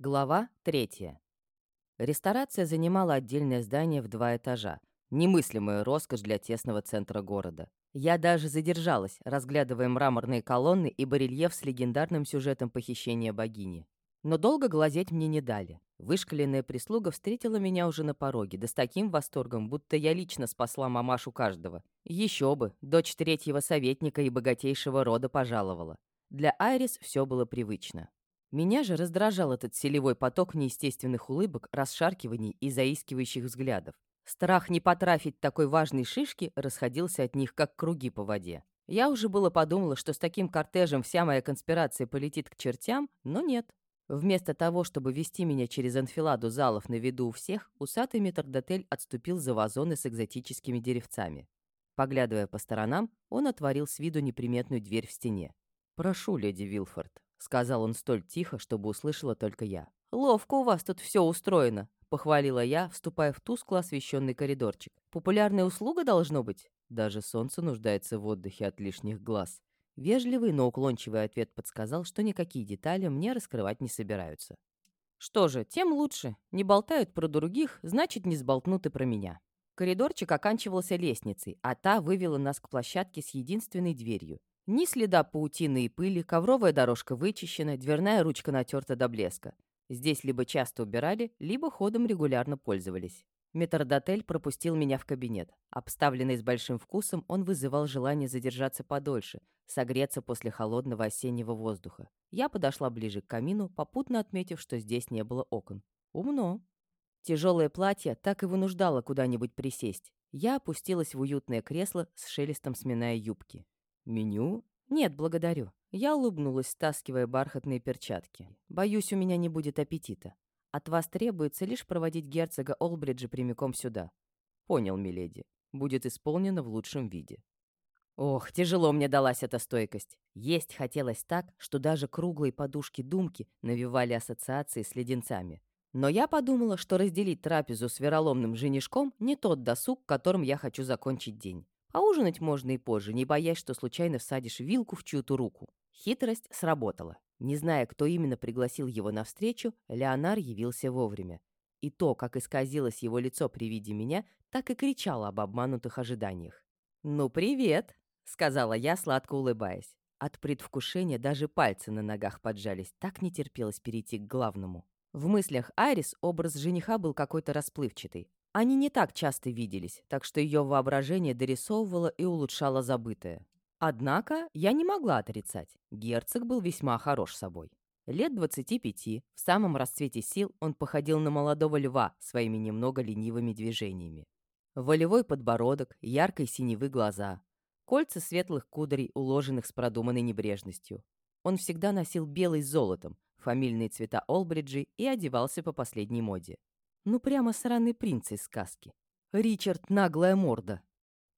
Глава третья. Ресторация занимала отдельное здание в два этажа. Немыслимая роскошь для тесного центра города. Я даже задержалась, разглядывая мраморные колонны и барельеф с легендарным сюжетом похищения богини. Но долго глазеть мне не дали. Вышкаленная прислуга встретила меня уже на пороге, да с таким восторгом, будто я лично спасла мамашу каждого. Еще бы, дочь третьего советника и богатейшего рода пожаловала. Для Айрис все было привычно. Меня же раздражал этот селевой поток неестественных улыбок, расшаркиваний и заискивающих взглядов. Страх не потрафить такой важной шишки расходился от них, как круги по воде. Я уже было подумала, что с таким кортежем вся моя конспирация полетит к чертям, но нет. Вместо того, чтобы вести меня через анфиладу залов на виду у всех, усатый метрдотель отступил за вазоны с экзотическими деревцами. Поглядывая по сторонам, он отворил с виду неприметную дверь в стене. «Прошу, леди Вилфорд», — сказал он столь тихо, чтобы услышала только я. «Ловко у вас тут все устроено», — похвалила я, вступая в тускло освещенный коридорчик. «Популярная услуга должно быть?» Даже солнце нуждается в отдыхе от лишних глаз. Вежливый, но уклончивый ответ подсказал, что никакие детали мне раскрывать не собираются. Что же, тем лучше. Не болтают про других, значит, не сболтнут и про меня. Коридорчик оканчивался лестницей, а та вывела нас к площадке с единственной дверью. Ни следа паутины и пыли, ковровая дорожка вычищена, дверная ручка натерта до блеска. Здесь либо часто убирали, либо ходом регулярно пользовались. Метрдотель пропустил меня в кабинет. Обставленный с большим вкусом, он вызывал желание задержаться подольше, согреться после холодного осеннего воздуха. Я подошла ближе к камину, попутно отметив, что здесь не было окон. Умно. Тяжелое платье так и вынуждало куда-нибудь присесть. Я опустилась в уютное кресло с шелестом сминая юбки. «Меню?» «Нет, благодарю». Я улыбнулась, стаскивая бархатные перчатки. «Боюсь, у меня не будет аппетита. От вас требуется лишь проводить герцога Олбриджа прямиком сюда». «Понял, миледи. Будет исполнено в лучшем виде». Ох, тяжело мне далась эта стойкость. Есть хотелось так, что даже круглые подушки-думки навевали ассоциации с леденцами. Но я подумала, что разделить трапезу с вероломным женишком не тот досуг, которым я хочу закончить день. Поужинать можно и позже, не боясь, что случайно всадишь вилку в чью-то руку. Хитрость сработала. Не зная, кто именно пригласил его навстречу, Леонар явился вовремя. И то, как исказилось его лицо при виде меня, так и кричало об обманутых ожиданиях. «Ну, привет!» — сказала я, сладко улыбаясь. От предвкушения даже пальцы на ногах поджались, так не терпелось перейти к главному. В мыслях Айрис образ жениха был какой-то расплывчатый. Они не так часто виделись, так что ее воображение дорисовывало и улучшало забытое. Однако я не могла отрицать, герцог был весьма хорош собой. Лет 25, в самом расцвете сил, он походил на молодого льва своими немного ленивыми движениями. Волевой подбородок, яркой синевы глаза, Кольца светлых кудрей, уложенных с продуманной небрежностью. Он всегда носил белый с золотом, фамильные цвета Олбриджи и одевался по последней моде. Ну прямо сраный принц из сказки. Ричард наглая морда.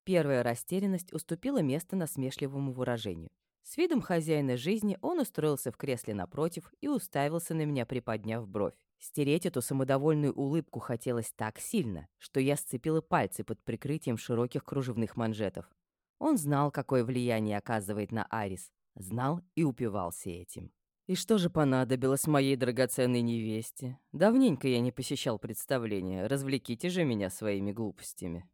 Первая растерянность уступила место насмешливому выражению. С видом хозяина жизни он устроился в кресле напротив и уставился на меня, приподняв бровь. Стереть эту самодовольную улыбку хотелось так сильно, что я сцепила пальцы под прикрытием широких кружевных манжетов. Он знал, какое влияние оказывает на Арис, знал и упивался этим. И что же понадобилось моей драгоценной невесте? Давненько я не посещал представления, развлеките же меня своими глупостями.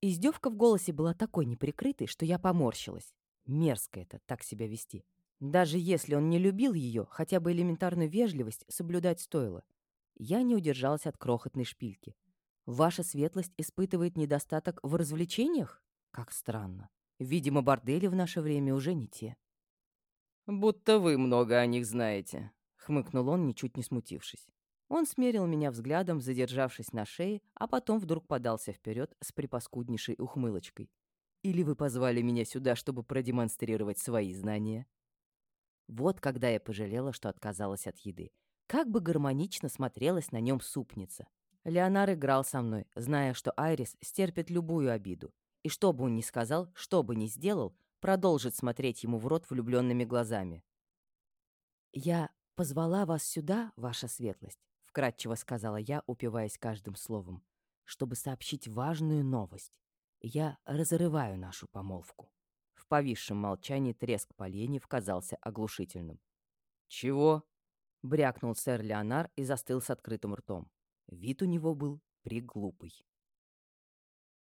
Издевка в голосе была такой неприкрытой, что я поморщилась. Мерзко это, так себя вести. Даже если он не любил ее, хотя бы элементарную вежливость соблюдать стоило. Я не удержалась от крохотной шпильки. Ваша светлость испытывает недостаток в развлечениях? Как странно. Видимо, бордели в наше время уже не те. «Будто вы много о них знаете», — хмыкнул он, ничуть не смутившись. Он смерил меня взглядом, задержавшись на шее, а потом вдруг подался вперед с припаскуднейшей ухмылочкой. «Или вы позвали меня сюда, чтобы продемонстрировать свои знания?» Вот когда я пожалела, что отказалась от еды. Как бы гармонично смотрелась на нем супница. Леонар играл со мной, зная, что Айрис стерпит любую обиду. И что бы он ни сказал, что бы ни сделал, продолжит смотреть ему в рот влюбленными глазами. «Я позвала вас сюда, ваша светлость», — вкратчиво сказала я, упиваясь каждым словом, «чтобы сообщить важную новость. Я разрываю нашу помолвку». В повисшем молчании треск поленьев казался оглушительным. «Чего?» брякнул сэр Леонар и застыл с открытым ртом. Вид у него был приглупый.